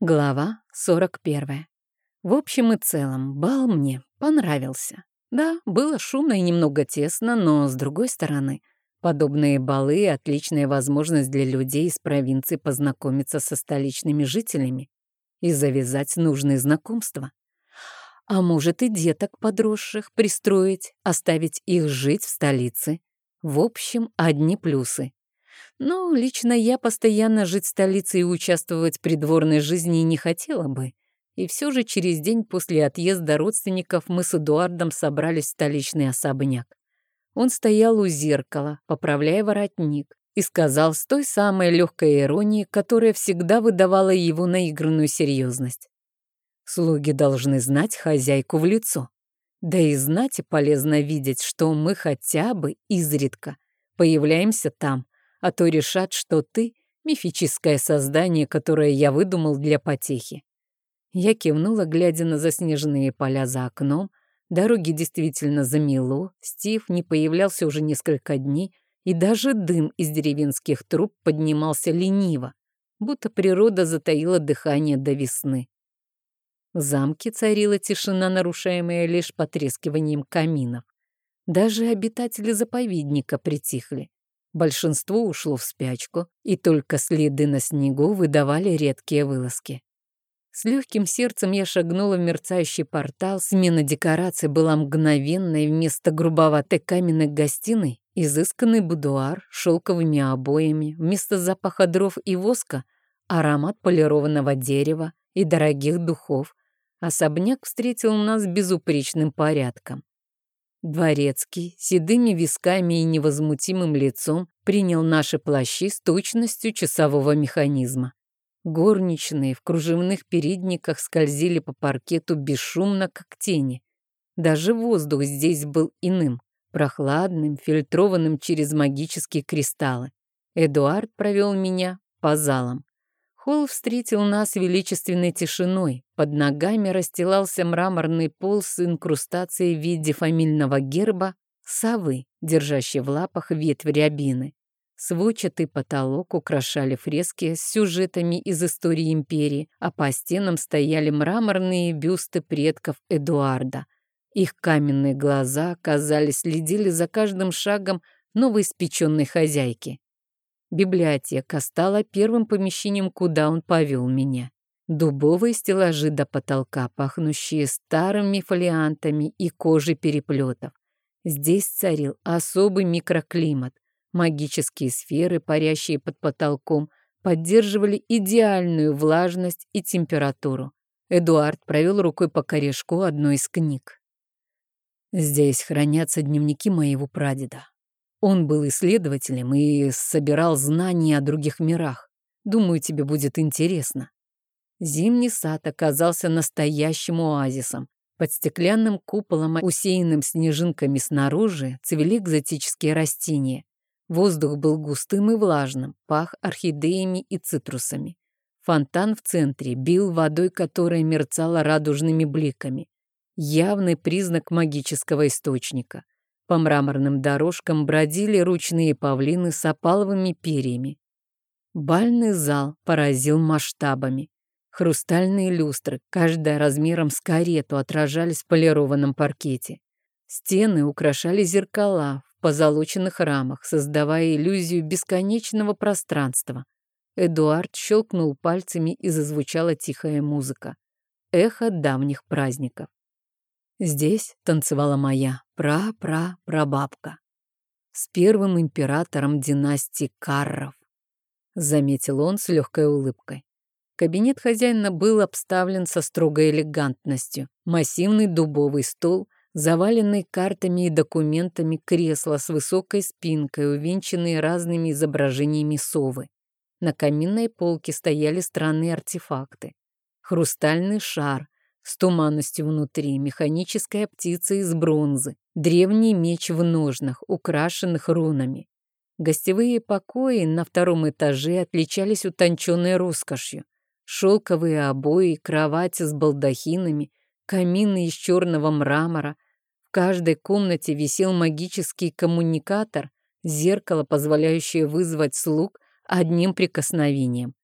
Глава 41. В общем и целом, бал мне понравился. Да, было шумно и немного тесно, но, с другой стороны, подобные балы — отличная возможность для людей из провинции познакомиться со столичными жителями и завязать нужные знакомства. А может и деток подросших пристроить, оставить их жить в столице. В общем, одни плюсы. Но лично я постоянно жить в столице и участвовать в придворной жизни не хотела бы. И все же через день после отъезда родственников мы с Эдуардом собрались в столичный особняк. Он стоял у зеркала, поправляя воротник, и сказал с той самой легкой иронией, которая всегда выдавала его наигранную серьезность. Слуги должны знать хозяйку в лицо. Да и знать полезно видеть, что мы хотя бы изредка появляемся там, а то решат, что ты — мифическое создание, которое я выдумал для потехи. Я кивнула, глядя на заснеженные поля за окном. Дороги действительно замело, Стив не появлялся уже несколько дней, и даже дым из деревенских труб поднимался лениво, будто природа затаила дыхание до весны. В замке царила тишина, нарушаемая лишь потрескиванием каминов. Даже обитатели заповедника притихли. Большинство ушло в спячку, и только следы на снегу выдавали редкие вылазки. С легким сердцем я шагнула в мерцающий портал, смена декораций была мгновенной, вместо грубоватой каменной гостиной — изысканный будуар шелковыми обоями, вместо запаха дров и воска — аромат полированного дерева и дорогих духов. Особняк встретил нас безупречным порядком. Дворецкий, седыми висками и невозмутимым лицом, принял наши плащи с точностью часового механизма. Горничные в кружевных передниках скользили по паркету бесшумно, как тени. Даже воздух здесь был иным, прохладным, фильтрованным через магические кристаллы. Эдуард провел меня по залам. Холл встретил нас величественной тишиной. Под ногами расстилался мраморный пол с инкрустацией в виде фамильного герба совы, держащей в лапах ветвь рябины. Сводчатый потолок украшали фрески с сюжетами из истории империи, а по стенам стояли мраморные бюсты предков Эдуарда. Их каменные глаза, казались, следили за каждым шагом новоиспеченной хозяйки. Библиотека стала первым помещением, куда он повел меня. Дубовые стеллажи до потолка, пахнущие старыми фолиантами и кожей переплетов. Здесь царил особый микроклимат. Магические сферы, парящие под потолком, поддерживали идеальную влажность и температуру. Эдуард провел рукой по корешку одной из книг. Здесь хранятся дневники моего прадеда. Он был исследователем и собирал знания о других мирах. Думаю, тебе будет интересно. Зимний сад оказался настоящим оазисом. Под стеклянным куполом, усеянным снежинками снаружи, цвели экзотические растения. Воздух был густым и влажным, пах орхидеями и цитрусами. Фонтан в центре бил водой, которая мерцала радужными бликами. Явный признак магического источника. По мраморным дорожкам бродили ручные павлины с опаловыми перьями. Бальный зал поразил масштабами. Хрустальные люстры, каждая размером с карету, отражались в полированном паркете. Стены украшали зеркала в позолоченных рамах, создавая иллюзию бесконечного пространства. Эдуард щелкнул пальцами, и зазвучала тихая музыка. Эхо давних праздников. Здесь танцевала моя пра-пра-прабабка с первым императором династии Карров, заметил он с легкой улыбкой. Кабинет хозяина был обставлен со строгой элегантностью. Массивный дубовый стол, заваленный картами и документами, кресло с высокой спинкой, увенчанные разными изображениями совы. На каминной полке стояли странные артефакты. Хрустальный шар — с туманностью внутри, механическая птица из бронзы, древний меч в ножнах, украшенных рунами. Гостевые покои на втором этаже отличались утонченной роскошью. Шелковые обои, кровати с балдахинами, камины из черного мрамора. В каждой комнате висел магический коммуникатор, зеркало, позволяющее вызвать слуг одним прикосновением.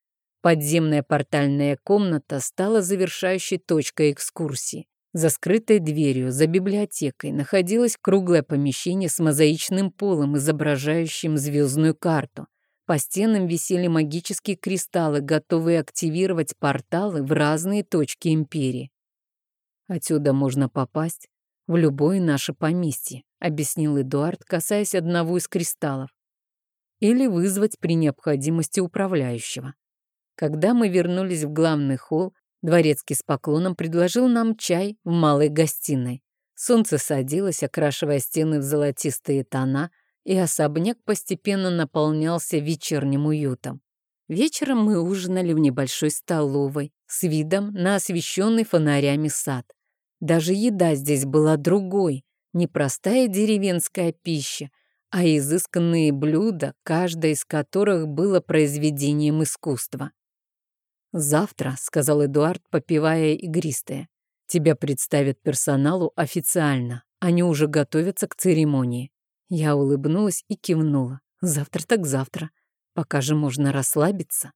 Подземная портальная комната стала завершающей точкой экскурсии. За скрытой дверью, за библиотекой, находилось круглое помещение с мозаичным полом, изображающим звездную карту. По стенам висели магические кристаллы, готовые активировать порталы в разные точки Империи. Отсюда можно попасть в любое наше поместье, объяснил Эдуард, касаясь одного из кристаллов. Или вызвать при необходимости управляющего. Когда мы вернулись в главный холл, дворецкий с поклоном предложил нам чай в малой гостиной. Солнце садилось, окрашивая стены в золотистые тона, и особняк постепенно наполнялся вечерним уютом. Вечером мы ужинали в небольшой столовой с видом на освещенный фонарями сад. Даже еда здесь была другой, не простая деревенская пища, а изысканные блюда, каждое из которых было произведением искусства. «Завтра», — сказал Эдуард, попивая игристое, «тебя представят персоналу официально. Они уже готовятся к церемонии». Я улыбнулась и кивнула. «Завтра так завтра. Пока же можно расслабиться».